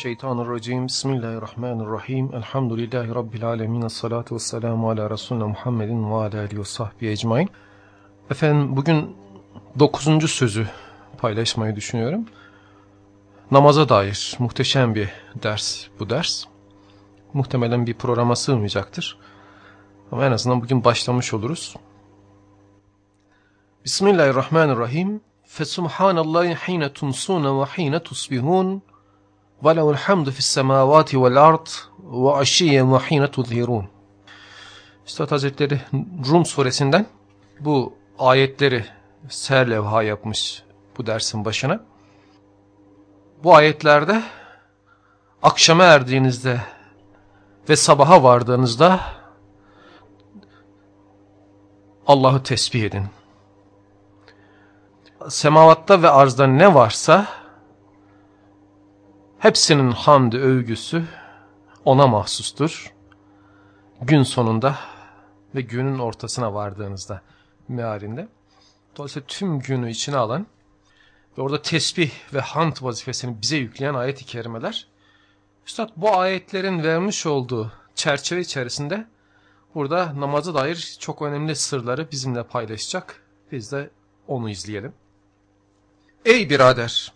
Euzubillahimineşşeytanirracim. Bismillahirrahmanirrahim. Elhamdülillahi Rabbil alemin. Esselatu vesselamu ala Resulüne Muhammedin ve ala alihi ve sahbihi ecmain. Efendim bugün dokuzuncu sözü paylaşmayı düşünüyorum. Namaza dair muhteşem bir ders bu ders. Muhtemelen bir programa sığmayacaktır. Ama en azından bugün başlamış oluruz. Bismillahirrahmanirrahim. Fesubhanallahi hine tumsuna ve hine tusbihun semavati vel ard ve aşiyen ve hine tuzhirun. Üstad Hazretleri Rum suresinden bu ayetleri serlevha yapmış bu dersin başına. Bu ayetlerde akşama erdiğinizde ve sabaha vardığınızda Allah'ı tesbih edin. Semavatta ve arzda ne varsa hepsinin hamdi övgüsü ona mahsustur. Gün sonunda ve günün ortasına vardığınızda mealinde. Dolayısıyla tüm günü içine alan ve orada tesbih ve hamd vazifesini bize yükleyen ayet-i kerimeler. Üstad bu ayetlerin vermiş olduğu çerçeve içerisinde burada namaza dair çok önemli sırları bizimle paylaşacak. Biz de onu izleyelim. Ey birader!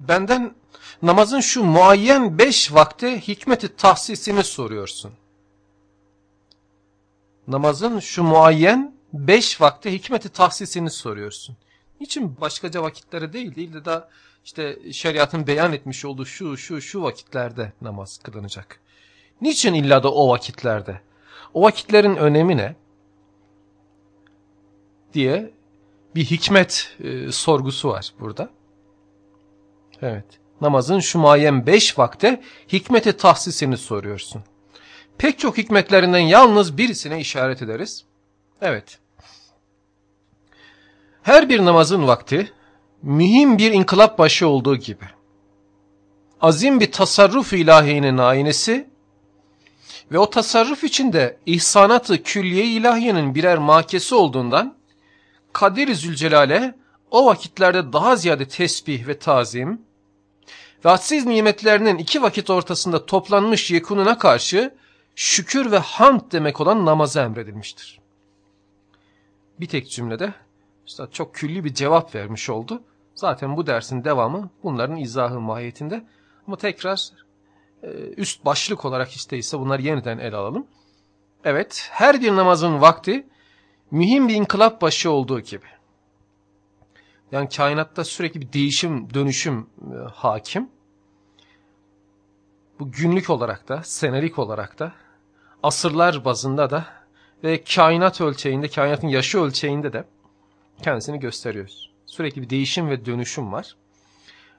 Benden namazın şu muayyen beş vakte hikmeti tahsisini soruyorsun. Namazın şu muayyen beş vakte hikmeti tahsisini soruyorsun. Niçin başkaca vakitlere değil değil de da işte şeriatın beyan etmiş olduğu şu şu şu vakitlerde namaz kılınacak. Niçin illa da o vakitlerde? O vakitlerin önemi ne? diye bir hikmet e, sorgusu var burada. Evet. Namazın şu muayyen beş vakte hikmeti tahsisini soruyorsun. Pek çok hikmetlerinden yalnız birisine işaret ederiz. Evet. Her bir namazın vakti mühim bir inkılap başı olduğu gibi. Azim bir tasarruf ilahinin aynesi ve o tasarruf içinde ihsanatı külliye ilahiyenin birer makesi olduğundan Kadir-i Zülcelal'e o vakitlerde daha ziyade tesbih ve tazim ve hadsiz nimetlerinin iki vakit ortasında toplanmış yekununa karşı şükür ve hamd demek olan namaza emredilmiştir. Bir tek cümlede Üstad çok külli bir cevap vermiş oldu. Zaten bu dersin devamı bunların izahı mahiyetinde. Ama tekrar e, üst başlık olarak isteyse bunları yeniden ele alalım. Evet her bir namazın vakti mühim bir inkılap başı olduğu gibi. Yani kainatta sürekli bir değişim, dönüşüm e, hakim. Bu günlük olarak da, senelik olarak da, asırlar bazında da ve kainat ölçeğinde, kainatın yaşı ölçeğinde de kendisini gösteriyoruz. Sürekli bir değişim ve dönüşüm var.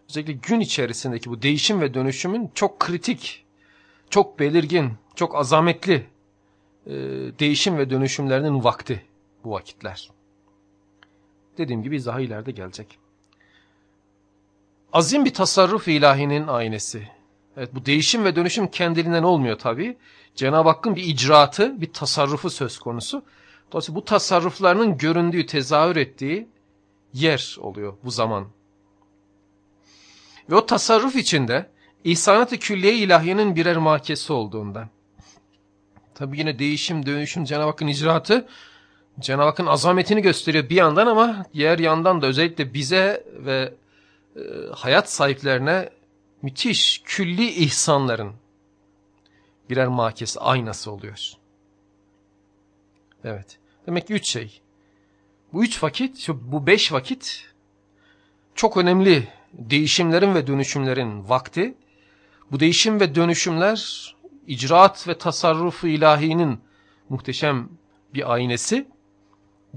Özellikle gün içerisindeki bu değişim ve dönüşümün çok kritik, çok belirgin, çok azametli e, değişim ve dönüşümlerinin vakti bu vakitler. Dediğim gibi izahı ileride gelecek. Azim bir tasarruf ilahinin aynesi. Evet bu değişim ve dönüşüm kendiliğinden olmuyor tabii. Cenab-ı Hakk'ın bir icraatı, bir tasarrufu söz konusu. Dolayısıyla bu tasarruflarının göründüğü, tezahür ettiği yer oluyor bu zaman. Ve o tasarruf içinde ihsanat-ı külliye ilahiyenin birer mahkesi olduğundan. Tabi yine değişim, dönüşüm, Cenab-ı Hakk'ın icraatı Cenab-ı Hakk'ın azametini gösteriyor bir yandan ama diğer yandan da özellikle bize ve e, hayat sahiplerine müthiş külli ihsanların birer mahkesi, aynası oluyor. Evet. Demek ki üç şey. Bu üç vakit, bu beş vakit çok önemli değişimlerin ve dönüşümlerin vakti. Bu değişim ve dönüşümler icraat ve tasarrufu ilahinin muhteşem bir aynesi.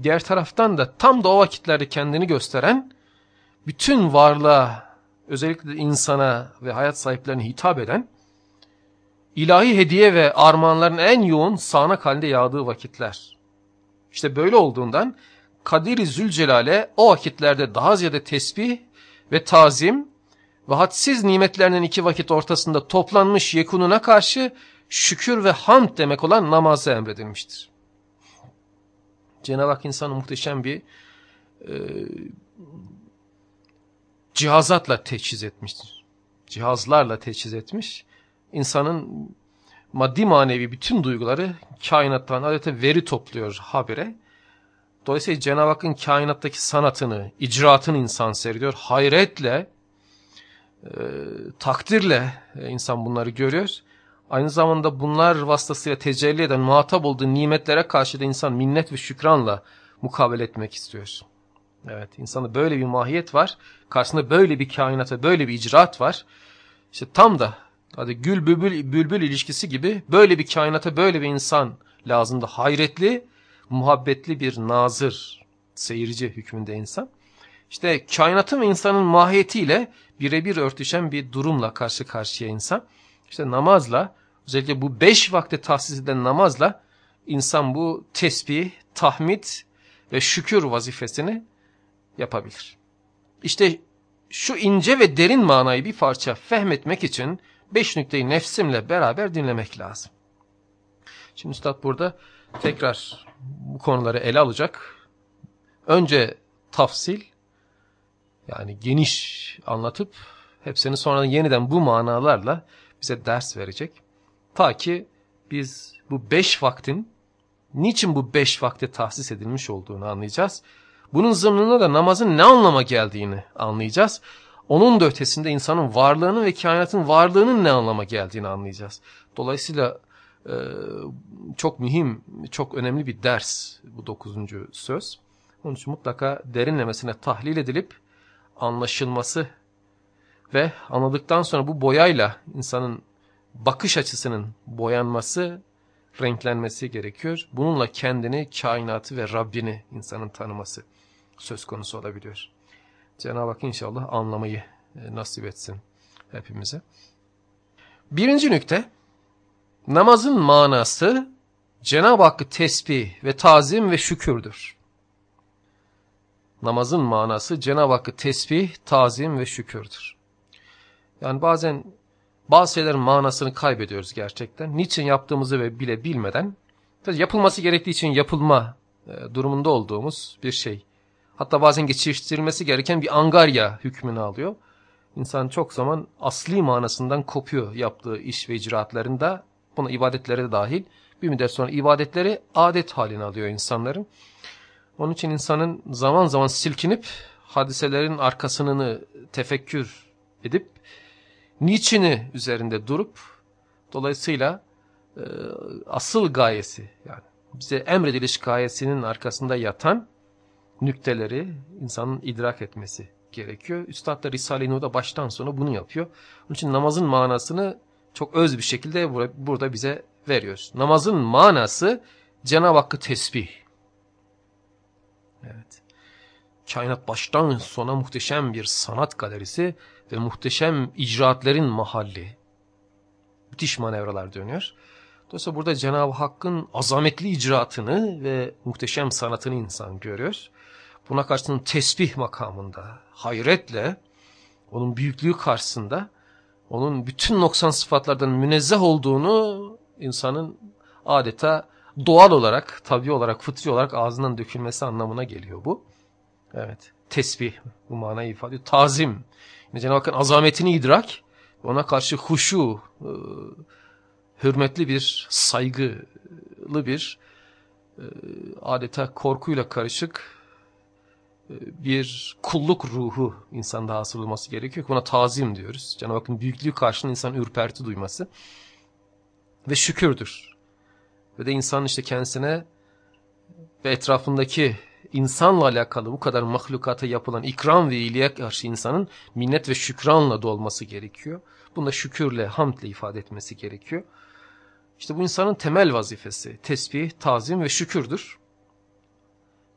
Diğer taraftan da tam da o vakitlerde kendini gösteren bütün varlığa özellikle insana ve hayat sahiplerine hitap eden ilahi hediye ve armağanların en yoğun sağanak halinde yağdığı vakitler. İşte böyle olduğundan Kadir-i Zülcelal'e o vakitlerde daha ziyade tesbih ve tazim ve hadsiz nimetlerinin iki vakit ortasında toplanmış yekununa karşı şükür ve hamd demek olan namazı emredilmiştir. Cenab-ı Hak insanı muhteşem bir e, cihazatla teçhiz etmiş. Cihazlarla teçhiz etmiş. İnsanın maddi manevi bütün duyguları kainattan adeta veri topluyor habire. Dolayısıyla Cenab-ı Hakk'ın kainattaki sanatını, icraatını insan seyrediyor. Hayretle, e, takdirle e, insan bunları görüyor. Aynı zamanda bunlar vasıtasıyla tecelli eden, muhatap olduğu nimetlere karşı da insan minnet ve şükranla mukabele etmek istiyor. Evet, insanda böyle bir mahiyet var. Karşısında böyle bir kainata, böyle bir icraat var. İşte tam da hadi gül bülbül, bülbül ilişkisi gibi böyle bir kainata, böyle bir insan lazımdı. Hayretli, muhabbetli bir nazır, seyirci hükmünde insan. İşte kainatın ve insanın mahiyetiyle birebir örtüşen bir durumla karşı karşıya insan. İşte namazla, özellikle bu beş vakte tahsis edilen namazla insan bu tesbih, tahmid ve şükür vazifesini yapabilir. İşte şu ince ve derin manayı bir parça fehmetmek için beş nükteyi nefsimle beraber dinlemek lazım. Şimdi Üstad burada tekrar bu konuları ele alacak. Önce tafsil yani geniş anlatıp hepsini sonra yeniden bu manalarla bize ders verecek. Ta ki biz bu beş vaktin niçin bu beş vakte tahsis edilmiş olduğunu anlayacağız. Bunun zımnında da namazın ne anlama geldiğini anlayacağız. Onun da ötesinde insanın varlığının ve kainatın varlığının ne anlama geldiğini anlayacağız. Dolayısıyla e, çok mühim, çok önemli bir ders bu dokuzuncu söz. Onun için mutlaka derinlemesine tahlil edilip anlaşılması ve anladıktan sonra bu boyayla insanın bakış açısının boyanması, renklenmesi gerekiyor. Bununla kendini, kainatı ve Rabbini insanın tanıması söz konusu olabiliyor. Cenab-ı Hak inşallah anlamayı e, nasip etsin hepimize. Birinci nükte, namazın manası Cenab-ı Hakk'ı tesbih ve tazim ve şükürdür. Namazın manası Cenab-ı Hakk'ı tesbih, tazim ve şükürdür. Yani bazen bazı şeylerin manasını kaybediyoruz gerçekten. Niçin yaptığımızı ve bile bilmeden yapılması gerektiği için yapılma e, durumunda olduğumuz bir şey. Hatta bazen geçiştirilmesi gereken bir angarya hükmünü alıyor. İnsan çok zaman asli manasından kopuyor yaptığı iş ve icraatlarında. Buna ibadetlere de dahil. Bir müddet sonra ibadetleri adet haline alıyor insanların. Onun için insanın zaman zaman silkinip hadiselerin arkasını tefekkür edip niçini üzerinde durup dolayısıyla e, asıl gayesi yani bize emrediliş gayesinin arkasında yatan nükteleri insanın idrak etmesi gerekiyor. Üstad da Risale-i Nur'da baştan sona bunu yapıyor. Onun için namazın manasını çok öz bir şekilde burada bize veriyor. Namazın manası Cenab-ı Hakk'ı tesbih. Evet. Kainat baştan sona muhteşem bir sanat galerisi ve muhteşem icraatlerin mahalli. Müthiş manevralar dönüyor. Dolayısıyla burada Cenab-ı Hakk'ın azametli icraatını ve muhteşem sanatını insan görüyor. Buna karşısında tesbih makamında hayretle onun büyüklüğü karşısında onun bütün noksan sıfatlardan münezzeh olduğunu insanın adeta doğal olarak, tabi olarak, fıtri olarak ağzından dökülmesi anlamına geliyor bu. Evet, tesbih bu manayı ifade ediyor. Tazim, Cenab-ı Hakk'ın azametini idrak, ona karşı huşu, e, hürmetli bir, saygılı bir, e, adeta korkuyla karışık e, bir kulluk ruhu insanda hasıl olması gerekiyor. Buna tazim diyoruz. Cenab-ı Hakk'ın büyüklüğü karşısında insan ürperti duyması. Ve şükürdür. Ve de insan işte kendisine ve etrafındaki insanla alakalı bu kadar mahlukata yapılan ikram ve iyiliğe karşı insanın minnet ve şükranla dolması gerekiyor. Bunda şükürle, hamdle ifade etmesi gerekiyor. İşte bu insanın temel vazifesi. Tesbih, tazim ve şükürdür.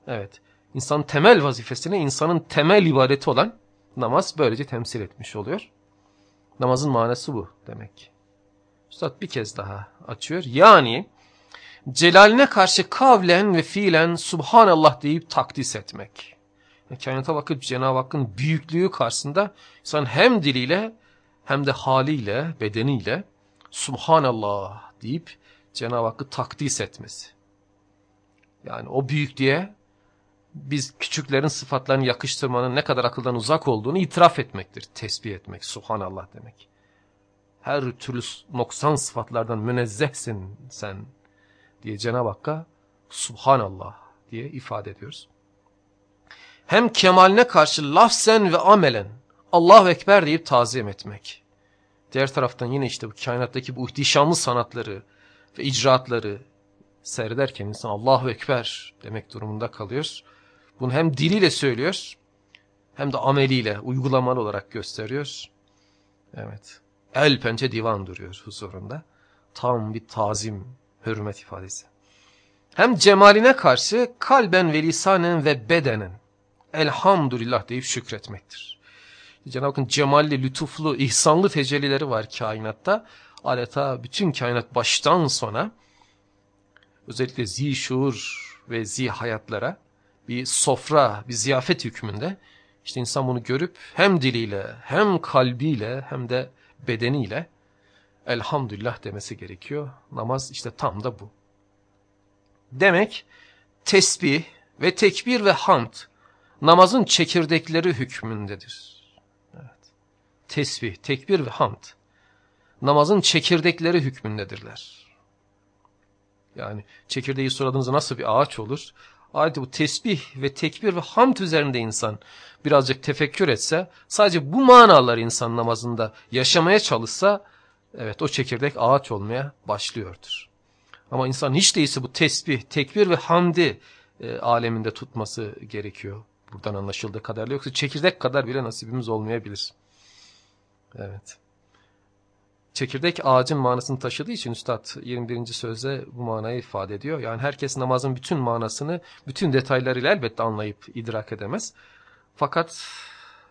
Evet. İnsanın temel vazifesini insanın temel ibadeti olan namaz böylece temsil etmiş oluyor. Namazın manası bu demek. Üstad bir kez daha açıyor. Yani celaline karşı kavlen ve fiilen Subhanallah deyip takdis etmek. Yani kainata bakıp Cenab-ı Hakk'ın büyüklüğü karşısında insan hem diliyle hem de haliyle, bedeniyle Subhanallah deyip Cenab-ı Hakk'ı takdis etmesi. Yani o büyüklüğe biz küçüklerin sıfatlarını yakıştırmanın ne kadar akıldan uzak olduğunu itiraf etmektir. Tesbih etmek, subhanallah demek. Her türlü noksan sıfatlardan münezzehsin sen diye Cenab-ı Hakk'a subhanallah diye ifade ediyoruz. Hem kemaline karşı lafzen ve amelen Allahu Ekber deyip tazim etmek. Diğer taraftan yine işte bu kainattaki bu ihtişamlı sanatları ve icraatları seyrederken insan Allahu Ekber demek durumunda kalıyor. Bunu hem diliyle söylüyor hem de ameliyle uygulamalı olarak gösteriyor. Evet. El pençe divan duruyor huzurunda. Tam bir tazim, hürmet ifadesi. Hem cemaline karşı kalben ve lisanen ve bedenen elhamdülillah deyip şükretmektir. Cenab-ı Hakk'ın cemalli, lütuflu, ihsanlı tecellileri var kainatta. Adeta bütün kainat baştan sona özellikle zi şuur ve zi hayatlara bir sofra, bir ziyafet hükmünde işte insan bunu görüp hem diliyle hem kalbiyle hem de bedeniyle elhamdülillah demesi gerekiyor. Namaz işte tam da bu. Demek tesbih ve tekbir ve hamd namazın çekirdekleri hükmündedir. Evet. Tesbih, tekbir ve hamd namazın çekirdekleri hükmündedirler. Yani çekirdeği suladığınızda nasıl bir ağaç olur? Adeta bu tesbih ve tekbir ve hamd üzerinde insan birazcık tefekkür etse, sadece bu manalar insan namazında yaşamaya çalışsa, evet o çekirdek ağaç olmaya başlıyordur. Ama insan hiç değilse bu tesbih, tekbir ve hamdi e, aleminde tutması gerekiyor. Buradan anlaşıldığı kadarıyla. Yoksa çekirdek kadar bile nasibimiz olmayabilir. Evet. Çekirdek ağacın manasını taşıdığı için Üstad 21. sözde bu manayı ifade ediyor. Yani herkes namazın bütün manasını, bütün detaylarıyla elbette anlayıp idrak edemez. Fakat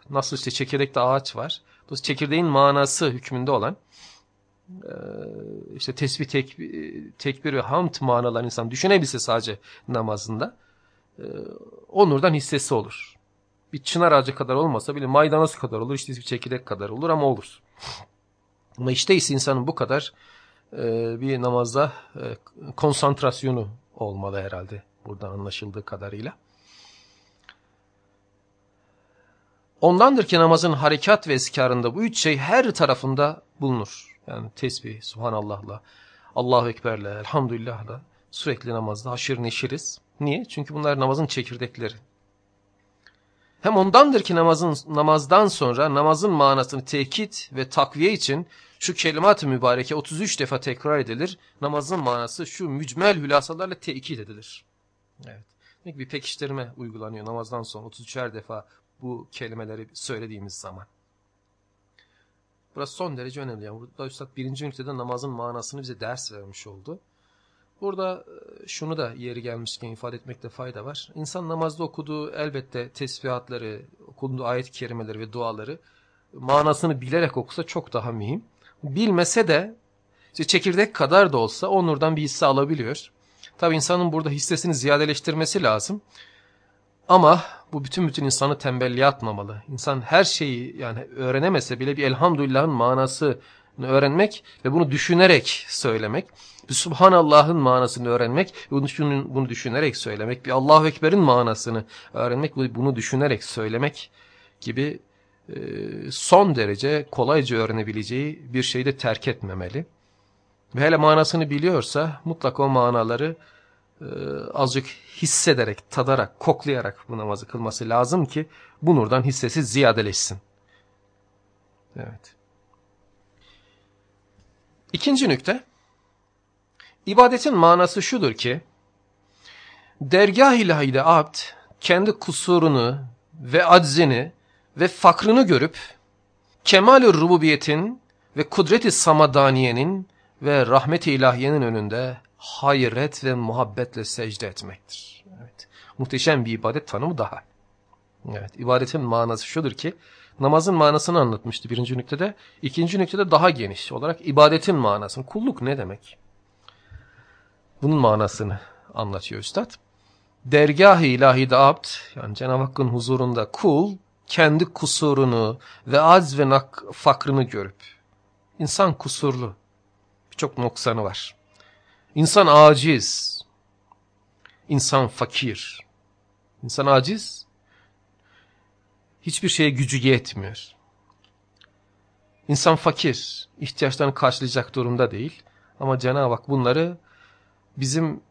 nasıl işte çekirdekte ağaç var. Dolayısıyla çekirdeğin manası hükmünde olan işte tesbih, tekbir, tekbir ve hamd manalar insan düşünebilse sadece namazında o nurdan hissesi olur. Bir çınar ağacı kadar olmasa bile maydanoz kadar olur, işte bir çekirdek kadar olur ama olur. Ama işte ise insanın bu kadar e, bir namazda e, konsantrasyonu olmalı herhalde buradan anlaşıldığı kadarıyla. Ondandır ki namazın harekat ve eskarında bu üç şey her tarafında bulunur. Yani tesbih, subhanallahla, Allahu Ekber'le, elhamdülillah'la sürekli namazda haşır neşiriz. Niye? Çünkü bunlar namazın çekirdekleri. Hem ondandır ki namazın namazdan sonra namazın manasını tekit ve takviye için şu kelimat-ı mübareke 33 defa tekrar edilir. Namazın manası şu mücmel hülasalarla tekit edilir. Evet. Bir pekiştirme uygulanıyor namazdan sonra 33'er defa bu kelimeleri söylediğimiz zaman. Burası son derece önemli. Yani burada Üstad birinci ünitede namazın manasını bize ders vermiş oldu. Burada e, şunu da yeri gelmişken ifade etmekte fayda var. İnsan namazda okuduğu elbette tesbihatları, okuduğu ayet-i kerimeleri ve duaları manasını bilerek okusa çok daha mühim. Bilmese de işte çekirdek kadar da olsa o nurdan bir hisse alabiliyor. Tabi insanın burada hissesini ziyadeleştirmesi lazım. Ama bu bütün bütün insanı tembelliğe atmamalı. İnsan her şeyi yani öğrenemese bile bir elhamdülillahın manasını öğrenmek ve bunu düşünerek söylemek. Bir Subhanallah'ın manasını öğrenmek, bunu, bunu düşünerek söylemek. Bir Allahu Ekber'in manasını öğrenmek, bunu düşünerek söylemek gibi e, son derece kolayca öğrenebileceği bir şeyi de terk etmemeli. Ve hele manasını biliyorsa mutlaka o manaları e, azıcık hissederek, tadarak, koklayarak bu namazı kılması lazım ki bu nurdan hissesi ziyadeleşsin. Evet. İkinci nükte, ibadetin manası şudur ki, dergah ilahide abd kendi kusurunu ve aczini ve fakrını görüp, kemal-i rububiyetin ve kudret-i samadaniyenin ve rahmet-i ilahiyenin önünde hayret ve muhabbetle secde etmektir. Evet. Muhteşem bir ibadet tanımı daha. Evet, ibadetin manası şudur ki, namazın manasını anlatmıştı birinci nüktede. İkinci nüktede daha geniş olarak ibadetin manasını. Kulluk ne demek? Bunun manasını anlatıyor üstad. Dergah-ı ilahide abd, yani Cenab-ı Hakk'ın huzurunda kul, kendi kusurunu ve az ve nak fakrını görüp, insan kusurlu, birçok noksanı var. İnsan aciz, insan fakir, İnsan aciz, hiçbir şeye gücü yetmiyor. İnsan fakir, ihtiyaçlarını karşılayacak durumda değil. Ama Cenab-ı Hak bunları bizim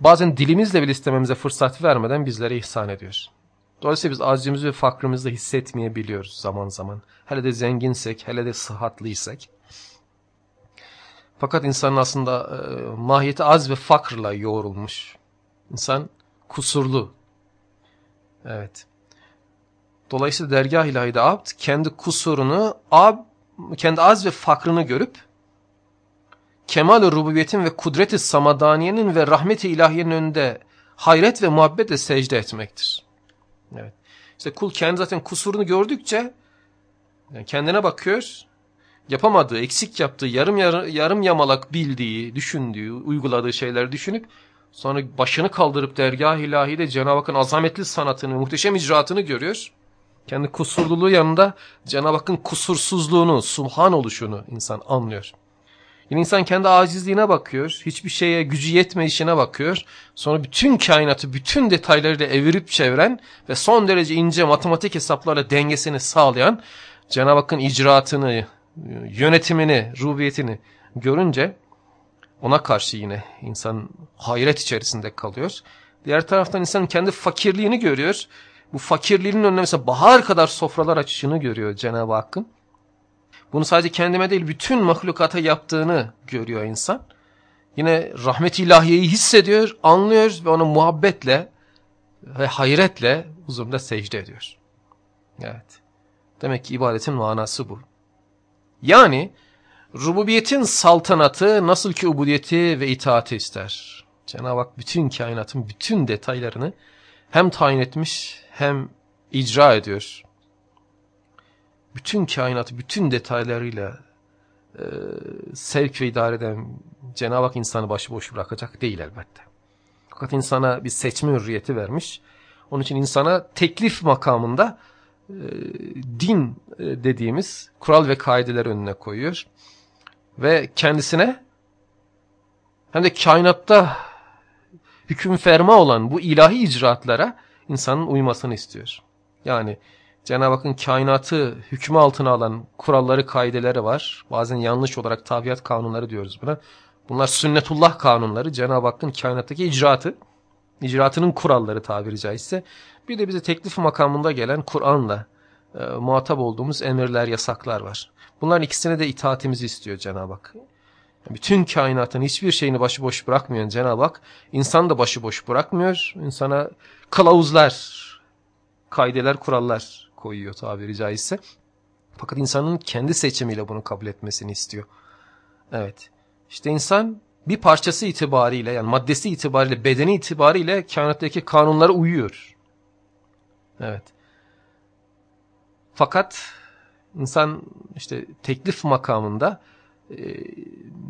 bazen dilimizle bile istememize fırsat vermeden bizlere ihsan ediyor. Dolayısıyla biz acizimizi ve fakrımızı hissetmeyebiliyoruz zaman zaman. Hele de zenginsek, hele de sıhhatlıysak. Fakat insanın aslında e, mahiyeti az ve fakrla yoğrulmuş. İnsan kusurlu. Evet. Dolayısıyla dergah ilahide abd kendi kusurunu, ab, kendi az ve fakrını görüp kemal-i rububiyetin ve kudret-i samadaniyenin ve rahmet-i ilahiyenin önünde hayret ve muhabbetle secde etmektir. Evet. İşte kul kendi zaten kusurunu gördükçe yani kendine bakıyor, yapamadığı, eksik yaptığı, yarım yarım, yarım yamalak bildiği, düşündüğü, uyguladığı şeyleri düşünüp sonra başını kaldırıp dergah ilahide Cenab-ı Hakk'ın azametli sanatını, muhteşem icraatını görüyor. Kendi kusurluluğu yanında Cenab-ı Hakk'ın kusursuzluğunu, subhan oluşunu insan anlıyor. Yine insan kendi acizliğine bakıyor, hiçbir şeye gücü yetmeyişine bakıyor. Sonra bütün kainatı, bütün detaylarıyla evirip çeviren ve son derece ince matematik hesaplarla dengesini sağlayan Cenab-ı Hakk'ın icraatını, yönetimini, rubiyetini görünce ona karşı yine insan hayret içerisinde kalıyor. Diğer taraftan insan kendi fakirliğini görüyor. Bu fakirliğinin önüne mesela bahar kadar sofralar açışını görüyor Cenab-ı Hakk'ın. Bunu sadece kendime değil bütün mahlukata yaptığını görüyor insan. Yine rahmet ilahiyeyi hissediyor, anlıyor ve ona muhabbetle ve hayretle huzurunda secde ediyor. Evet. Demek ki ibadetin manası bu. Yani rububiyetin saltanatı nasıl ki ubudiyeti ve itaati ister. Cenab-ı Hak bütün kainatın bütün detaylarını hem tayin etmiş hem icra ediyor bütün kainatı bütün detaylarıyla e, sevk ve idare eden Cenab-ı Hak insanı başıboş bırakacak değil elbette. Fakat insana bir seçme hürriyeti vermiş. Onun için insana teklif makamında din e, dediğimiz kural ve kaideler önüne koyuyor. Ve kendisine hem de kainatta hüküm ferma olan bu ilahi icraatlara insanın uymasını istiyor. Yani Cenab-ı Hakk'ın kainatı hükmü altına alan kuralları, kaideleri var. Bazen yanlış olarak tabiat kanunları diyoruz buna. Bunlar sünnetullah kanunları. Cenab-ı Hakk'ın kainattaki icraatı. icraatının kuralları tabiri caizse. Bir de bize teklif makamında gelen Kur'an'la e, muhatap olduğumuz emirler, yasaklar var. Bunların ikisine de itaatimizi istiyor Cenab-ı Hak. Bütün kainatın hiçbir şeyini başıboş bırakmayan Cenab-ı Hak, insan da başıboş bırakmıyor. İnsana kılavuzlar, kaideler, kurallar koyuyor tabiri caizse. Fakat insanın kendi seçimiyle bunu kabul etmesini istiyor. Evet. İşte insan bir parçası itibariyle yani maddesi itibariyle bedeni itibariyle kainattaki kanunlara uyuyor. Evet. Fakat insan işte teklif makamında e,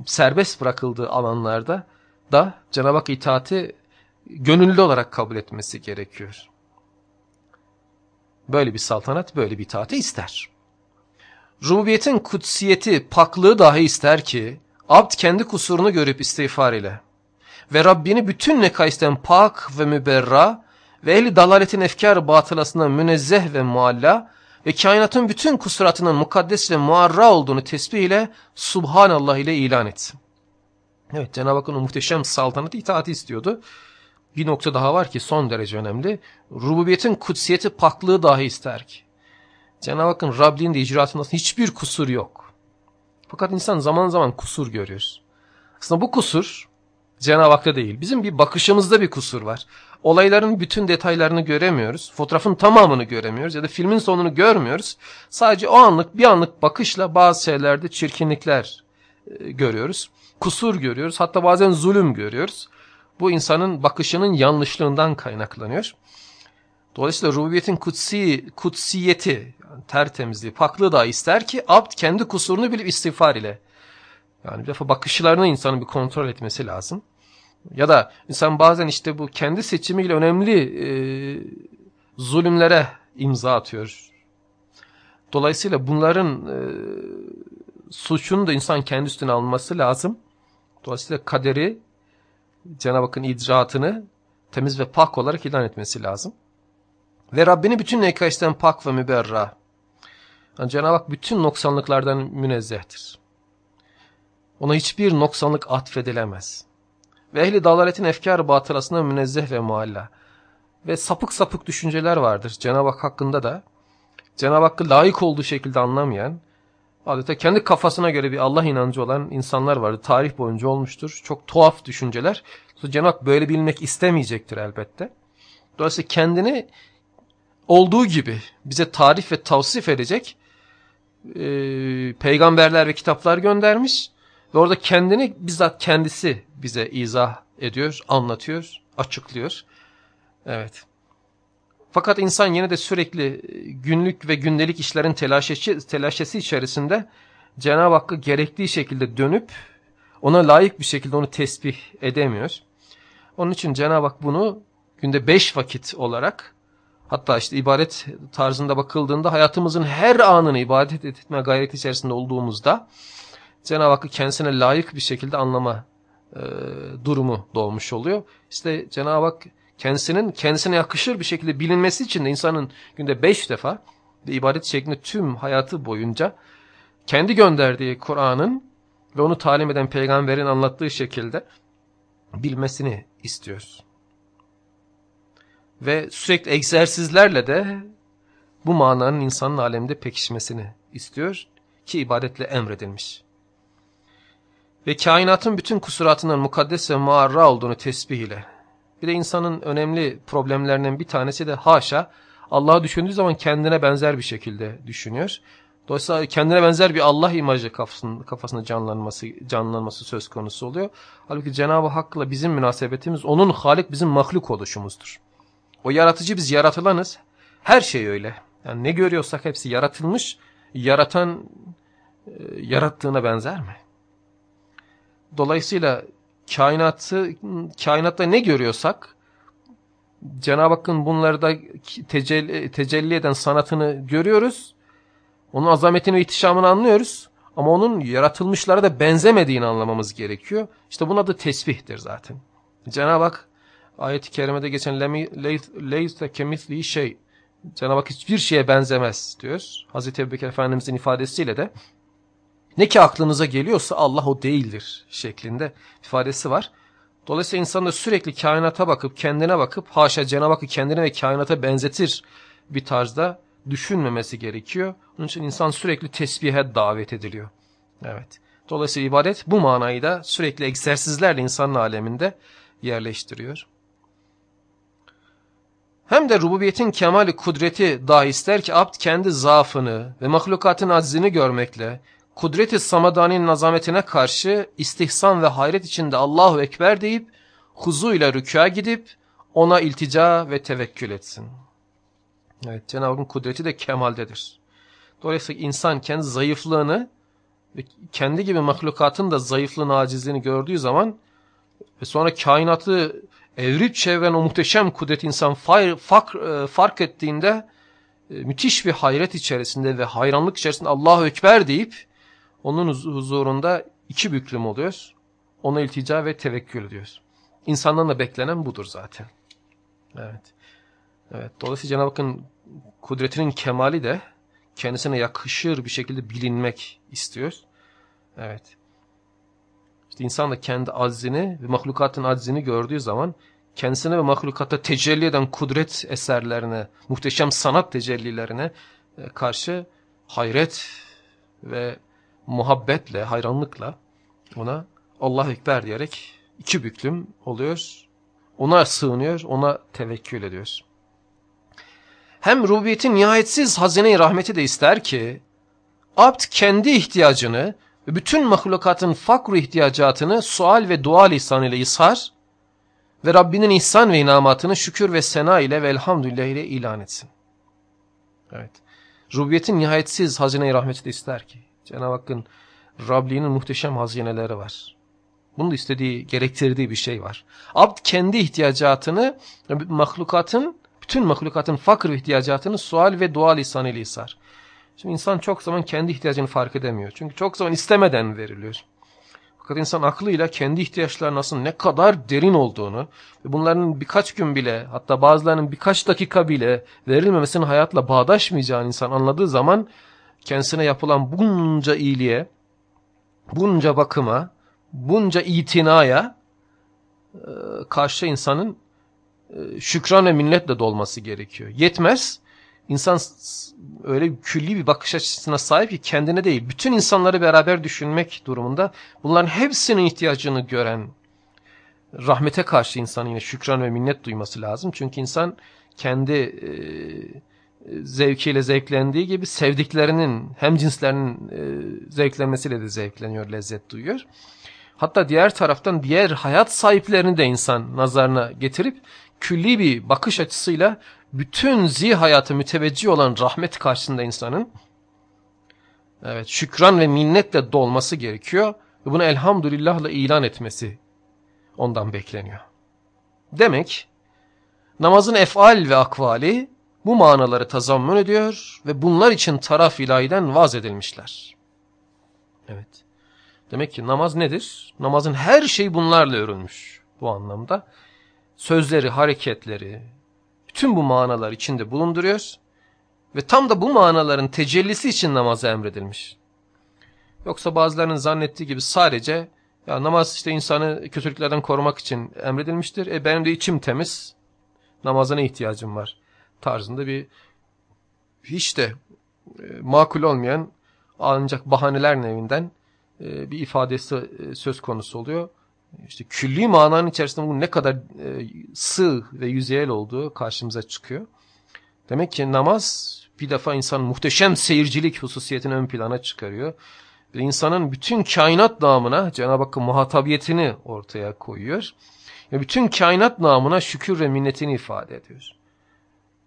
serbest bırakıldığı alanlarda da Cenab-ı Hak itaati gönüllü olarak kabul etmesi gerekiyor. Böyle bir saltanat, böyle bir itaati ister. Rububiyetin kutsiyeti, paklığı dahi ister ki, abd kendi kusurunu görüp istiğfar ile ve Rabbini bütün nekaisten pak ve müberra ve ehli dalaletin efkar batılasından münezzeh ve mualla ve kainatın bütün kusuratının mukaddes ve muarra olduğunu tesbih ile Subhanallah ile ilan etsin. Evet Cenab-ı Hakk'ın muhteşem saltanatı itaati istiyordu bir nokta daha var ki son derece önemli. Rububiyetin kutsiyeti paklığı dahi ister ki. Cenab-ı Hakk'ın Rabliğinde icraatında hiçbir kusur yok. Fakat insan zaman zaman kusur görüyor. Aslında bu kusur Cenab-ı Hak'ta değil. Bizim bir bakışımızda bir kusur var. Olayların bütün detaylarını göremiyoruz. Fotoğrafın tamamını göremiyoruz ya da filmin sonunu görmüyoruz. Sadece o anlık bir anlık bakışla bazı şeylerde çirkinlikler e, görüyoruz. Kusur görüyoruz. Hatta bazen zulüm görüyoruz. Bu insanın bakışının yanlışlığından kaynaklanıyor. Dolayısıyla rububiyetin kutsi, kutsiyeti, yani tertemizliği, paklığı da ister ki abd kendi kusurunu bilip istiğfar ile. Yani bir defa bakışlarını insanın bir kontrol etmesi lazım. Ya da insan bazen işte bu kendi seçimiyle önemli e, zulümlere imza atıyor. Dolayısıyla bunların e, suçunu da insan kendi üstüne alması lazım. Dolayısıyla kaderi Cenab-ı Hakk'ın icraatını temiz ve pak olarak ilan etmesi lazım. Ve Rabbini bütün nekaisten pak ve müberra. Yani Cenab-ı Hak bütün noksanlıklardan münezzehtir. Ona hiçbir noksanlık atfedilemez. Ve ehli dalaletin efkar batılasına münezzeh ve mualla. Ve sapık sapık düşünceler vardır Cenab-ı Hak hakkında da. Cenab-ı Hakk'ı layık olduğu şekilde anlamayan, adeta kendi kafasına göre bir Allah inancı olan insanlar vardı. Tarih boyunca olmuştur. Çok tuhaf düşünceler. Cenab-ı Hak böyle bilmek istemeyecektir elbette. Dolayısıyla kendini olduğu gibi bize tarif ve tavsif edecek e, peygamberler ve kitaplar göndermiş. Ve orada kendini bizzat kendisi bize izah ediyor, anlatıyor, açıklıyor. Evet. Fakat insan yine de sürekli günlük ve gündelik işlerin telaşesi, telaşesi içerisinde Cenab-ı Hakk'ı gerektiği şekilde dönüp ona layık bir şekilde onu tesbih edemiyor. Onun için Cenab-ı Hak bunu günde beş vakit olarak hatta işte ibadet tarzında bakıldığında hayatımızın her anını ibadet etme gayreti içerisinde olduğumuzda Cenab-ı Hakk'ı kendisine layık bir şekilde anlama e, durumu doğmuş oluyor. İşte Cenab-ı Hak kendisinin kendisine yakışır bir şekilde bilinmesi için de insanın günde beş defa ve ibadet şeklinde tüm hayatı boyunca kendi gönderdiği Kur'an'ın ve onu talim eden peygamberin anlattığı şekilde bilmesini istiyoruz. Ve sürekli egzersizlerle de bu mananın insanın alemde pekişmesini istiyor ki ibadetle emredilmiş. Ve kainatın bütün kusuratından mukaddes ve muarra olduğunu tesbih ile. Bir de insanın önemli problemlerinden bir tanesi de haşa Allah'ı düşündüğü zaman kendine benzer bir şekilde düşünüyor. Dolayısıyla kendine benzer bir Allah imajı kafasında, canlanması, canlanması söz konusu oluyor. Halbuki Cenab-ı Hak'la bizim münasebetimiz onun Halik bizim mahluk oluşumuzdur. O yaratıcı biz yaratılanız. Her şey öyle. Yani ne görüyorsak hepsi yaratılmış. Yaratan e, yarattığına benzer mi? Dolayısıyla kainatı kainatta ne görüyorsak Cenab-ı Hakk'ın bunları da tecelli, tecelli eden sanatını görüyoruz. Onun azametini ve ihtişamını anlıyoruz. Ama onun yaratılmışlara da benzemediğini anlamamız gerekiyor. İşte buna da tesbihtir zaten. Cenab-ı Hak ayet-i kerimede geçen leyse kemisliği şey Cenab-ı Hak hiçbir şeye benzemez diyor. Hazreti Ebubekir Efendimizin ifadesiyle de ne ki aklınıza geliyorsa Allah o değildir şeklinde ifadesi var. Dolayısıyla insan da sürekli kainata bakıp kendine bakıp haşa Cenab-ı Hakk'ı kendine ve kainata benzetir bir tarzda düşünmemesi gerekiyor. Onun için insan sürekli tesbihe davet ediliyor. Evet. Dolayısıyla ibadet bu manayı da sürekli egzersizlerle insanın aleminde yerleştiriyor. Hem de rububiyetin kemali kudreti dahi ister ki abd kendi zaafını ve mahlukatın aczini görmekle kudret-i samadani'nin azametine karşı istihsan ve hayret içinde Allahu Ekber deyip huzuyla rükûa gidip ona iltica ve tevekkül etsin. Evet Cenab-ı Hakk'ın kudreti de kemaldedir. Dolayısıyla insan kendi zayıflığını ve kendi gibi mahlukatın da zayıflığını, acizliğini gördüğü zaman ve sonra kainatı evrip çeviren o muhteşem kudret insan e, fark ettiğinde e, müthiş bir hayret içerisinde ve hayranlık içerisinde Allahu Ekber deyip onun huzurunda iki büklüm oluyor. Ona iltica ve tevekkül ediyoruz. İnsandan da beklenen budur zaten. Evet. Evet. Dolayısıyla Cenab-ı Hakk'ın kudretinin kemali de kendisine yakışır bir şekilde bilinmek istiyor. Evet. İşte insan da kendi aczini ve mahlukatın aczini gördüğü zaman kendisine ve mahlukata tecelli eden kudret eserlerine, muhteşem sanat tecellilerine e, karşı hayret ve muhabbetle, hayranlıkla ona Allah Ekber diyerek iki büklüm oluyor. Ona sığınıyor, ona tevekkül ediyor. Hem rubiyetin nihayetsiz hazine-i rahmeti de ister ki, abd kendi ihtiyacını ve bütün mahlukatın fakru ihtiyacatını sual ve dua lisanıyla ishar ve Rabbinin ihsan ve inamatını şükür ve sena ile ve elhamdülillah ile ilan etsin. Evet. Rubiyetin nihayetsiz hazine-i rahmeti de ister ki, Cenab-ı Hakk'ın Rabliğinin muhteşem hazineleri var. Bunun istediği, gerektirdiği bir şey var. Abd kendi ihtiyacatını, mahlukatın, bütün mahlukatın fakir ihtiyacatını sual ve dua lisanıyla isar. Şimdi insan çok zaman kendi ihtiyacını fark edemiyor. Çünkü çok zaman istemeden veriliyor. Fakat insan aklıyla kendi ihtiyaçlarının aslında ne kadar derin olduğunu ve bunların birkaç gün bile hatta bazılarının birkaç dakika bile verilmemesinin hayatla bağdaşmayacağını insan anladığı zaman kendisine yapılan bunca iyiliğe, bunca bakıma, bunca itinaya e, karşı insanın e, şükran ve minnetle dolması gerekiyor. Yetmez. İnsan öyle külli bir bakış açısına sahip ki kendine değil, bütün insanları beraber düşünmek durumunda bunların hepsinin ihtiyacını gören rahmete karşı insan yine şükran ve minnet duyması lazım. Çünkü insan kendi e, zevkiyle zevklendiği gibi sevdiklerinin hem cinslerinin e, zevklenmesiyle de zevkleniyor, lezzet duyuyor. Hatta diğer taraftan diğer hayat sahiplerini de insan nazarına getirip külli bir bakış açısıyla bütün zi hayatı müteveccih olan rahmet karşısında insanın evet şükran ve minnetle dolması gerekiyor ve bunu elhamdülillahla ilan etmesi ondan bekleniyor. Demek namazın efal ve akvali bu manaları tazammün ediyor ve bunlar için taraf ilahiden vaz edilmişler. Evet. Demek ki namaz nedir? Namazın her şeyi bunlarla örülmüş bu anlamda. Sözleri, hareketleri, bütün bu manalar içinde bulunduruyor ve tam da bu manaların tecellisi için namaza emredilmiş. Yoksa bazılarının zannettiği gibi sadece ya namaz işte insanı kötülüklerden korumak için emredilmiştir. E benim de içim temiz. Namazına ihtiyacım var tarzında bir hiç de e, makul olmayan ancak bahaneler nevinden e, bir ifadesi e, söz konusu oluyor. İşte külli mananın içerisinde bu ne kadar sığ ve yüzeyel olduğu karşımıza çıkıyor. Demek ki namaz bir defa insan muhteşem seyircilik hususiyetini ön plana çıkarıyor. Ve insanın bütün kainat namına Cenab-ı Hakk'ın muhatabiyetini ortaya koyuyor. Ve bütün kainat namına şükür ve minnetini ifade ediyor.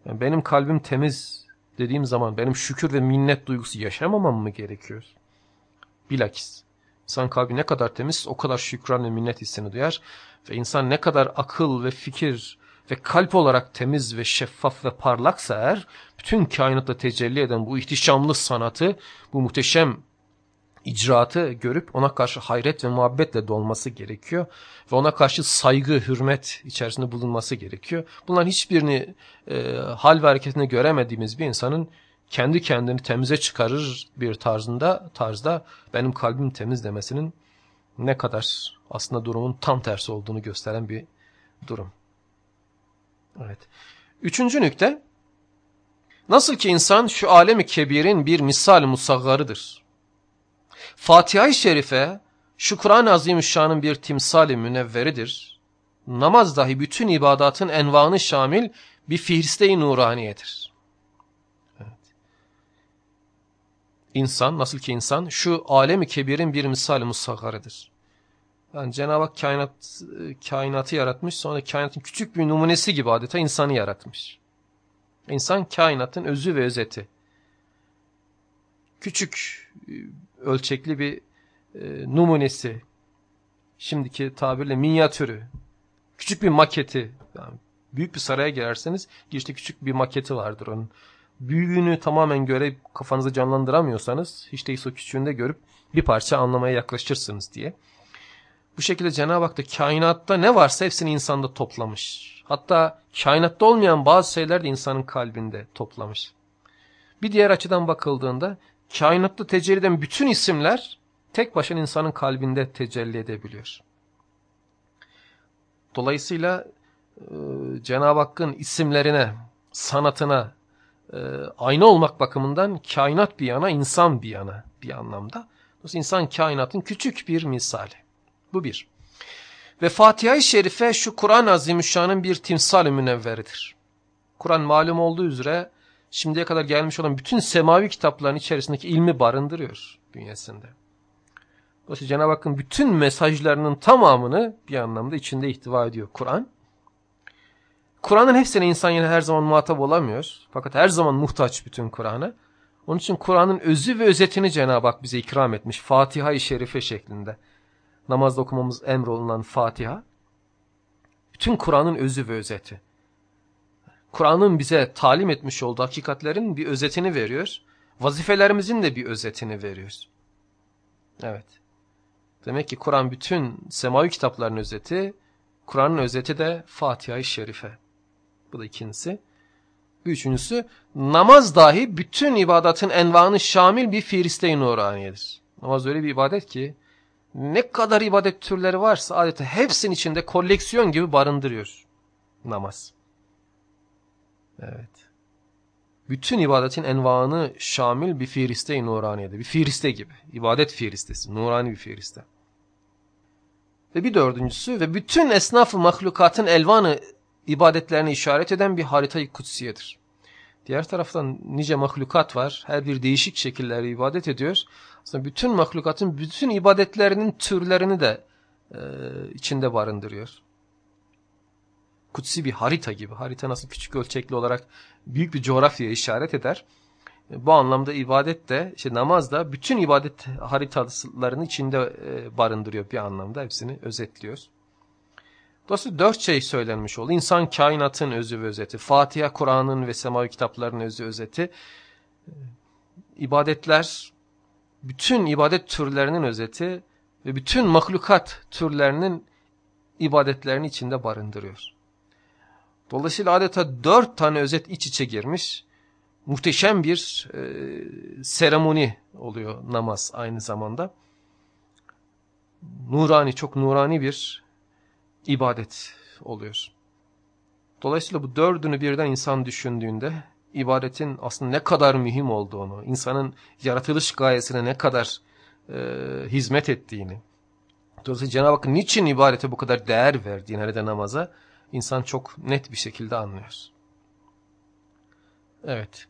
Yani benim kalbim temiz dediğim zaman benim şükür ve minnet duygusu yaşamamam mı gerekiyor? Bilakis. İnsan kalbi ne kadar temiz o kadar şükran ve minnet hissini duyar. Ve insan ne kadar akıl ve fikir ve kalp olarak temiz ve şeffaf ve parlaksa eğer bütün kainatta tecelli eden bu ihtişamlı sanatı, bu muhteşem icraatı görüp ona karşı hayret ve muhabbetle dolması gerekiyor. Ve ona karşı saygı, hürmet içerisinde bulunması gerekiyor. Bunların hiçbirini e, hal ve hareketinde göremediğimiz bir insanın kendi kendini temize çıkarır bir tarzında tarzda benim kalbim temiz demesinin ne kadar aslında durumun tam tersi olduğunu gösteren bir durum. Evet. Üçüncü nükte nasıl ki insan şu alemi kebirin bir misal musaggarıdır. Fatiha-i Şerife şu Kur'an-ı Azimüşşan'ın bir timsali münevveridir. Namaz dahi bütün ibadatın envanı şamil bir fihriste-i nuraniyedir. insan, nasıl ki insan şu alemi kebirin bir misali musaggarıdır. Yani Cenab-ı Hak kainat, kainatı yaratmış sonra kainatın küçük bir numunesi gibi adeta insanı yaratmış. İnsan kainatın özü ve özeti. Küçük ölçekli bir e, numunesi. Şimdiki tabirle minyatürü. Küçük bir maketi. Yani büyük bir saraya girerseniz girişte küçük bir maketi vardır onun büyüğünü tamamen göre kafanızı canlandıramıyorsanız hiç değilse o küçüğünde görüp bir parça anlamaya yaklaşırsınız diye. Bu şekilde Cenab-ı Hak da kainatta ne varsa hepsini insanda toplamış. Hatta kainatta olmayan bazı şeyler de insanın kalbinde toplamış. Bir diğer açıdan bakıldığında kainatta tecelli eden bütün isimler tek başına insanın kalbinde tecelli edebiliyor. Dolayısıyla Cenab-ı Hakk'ın isimlerine, sanatına, e, aynı olmak bakımından kainat bir yana, insan bir yana bir anlamda. Dolayısıyla insan kainatın küçük bir misali. Bu bir. Ve Fatiha-i Şerife şu Kur'an-ı Azimüşşan'ın bir timsal-i münevveridir. Kur'an malum olduğu üzere şimdiye kadar gelmiş olan bütün semavi kitapların içerisindeki ilmi barındırıyor bünyesinde. Dolayısıyla Cenab-ı Hakk'ın bütün mesajlarının tamamını bir anlamda içinde ihtiva ediyor Kur'an. Kur'an'ın hepsine insan yine her zaman muhatap olamıyor. Fakat her zaman muhtaç bütün Kur'an'a. Onun için Kur'an'ın özü ve özetini Cenab-ı Hak bize ikram etmiş. Fatiha-i Şerife şeklinde. Namazda okumamız emrolunan Fatiha. Bütün Kur'an'ın özü ve özeti. Kur'an'ın bize talim etmiş olduğu hakikatlerin bir özetini veriyor. Vazifelerimizin de bir özetini veriyor. Evet. Demek ki Kur'an bütün semavi kitapların özeti, Kur'an'ın özeti de Fatiha-i Şerife. Bu da ikincisi. Üçüncüsü, namaz dahi bütün ibadetin envanı şamil bir firiste-i nuraniyedir. Namaz öyle bir ibadet ki, ne kadar ibadet türleri varsa adeta hepsinin içinde koleksiyon gibi barındırıyor namaz. Evet. Bütün ibadetin envanı şamil bir firiste-i nuraniyedir. Bir firiste gibi. İbadet firistesi. Nurani bir firiste. Ve bir dördüncüsü ve bütün esnaf-ı mahlukatın elvanı ibadetlerine işaret eden bir haritayı kutsiyedir. Diğer taraftan nice mahlukat var. Her bir değişik şekillerde ibadet ediyor. Aslında bütün mahlukatın bütün ibadetlerinin türlerini de e, içinde barındırıyor. Kutsi bir harita gibi. Harita nasıl küçük ölçekli olarak büyük bir coğrafyaya işaret eder. E, bu anlamda ibadet de, işte namaz da bütün ibadet haritalarını içinde e, barındırıyor bir anlamda. Hepsini özetliyor. Dolayısıyla dört şey söylenmiş oldu. İnsan kainatın özü ve özeti, Fatiha, Kur'an'ın ve semavi kitapların özü özeti, ibadetler, bütün ibadet türlerinin özeti ve bütün mahlukat türlerinin ibadetlerini içinde barındırıyor. Dolayısıyla adeta dört tane özet iç içe girmiş. Muhteşem bir e, seremoni oluyor namaz aynı zamanda. Nurani, çok nurani bir ibadet oluyor. Dolayısıyla bu dördünü birden insan düşündüğünde ibadetin aslında ne kadar mühim olduğunu, insanın yaratılış gayesine ne kadar e, hizmet ettiğini, dolayısıyla Cenab-ı Hakk'ın niçin ibadete bu kadar değer verdiğini, hele de namaza, insan çok net bir şekilde anlıyor. Evet.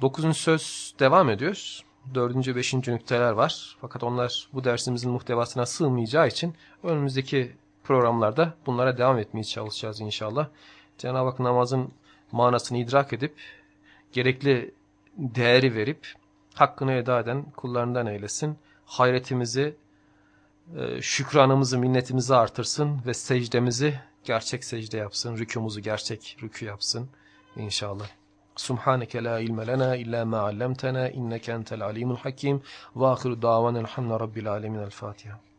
Dokuzuncu söz devam ediyor dördüncü, beşinci nükteler var. Fakat onlar bu dersimizin muhtevasına sığmayacağı için önümüzdeki programlarda bunlara devam etmeye çalışacağız inşallah. Cenab-ı Hak namazın manasını idrak edip, gerekli değeri verip, hakkını eda eden kullarından eylesin. Hayretimizi, şükranımızı, minnetimizi artırsın ve secdemizi gerçek secde yapsın. Rükumuzu gerçek rükü yapsın inşallah. Subhaneke la ilme lena illa ma allamtana inneke entel alimul hakim. Ve ahiru elhamdülillahi rabbil alemin. El Fatiha.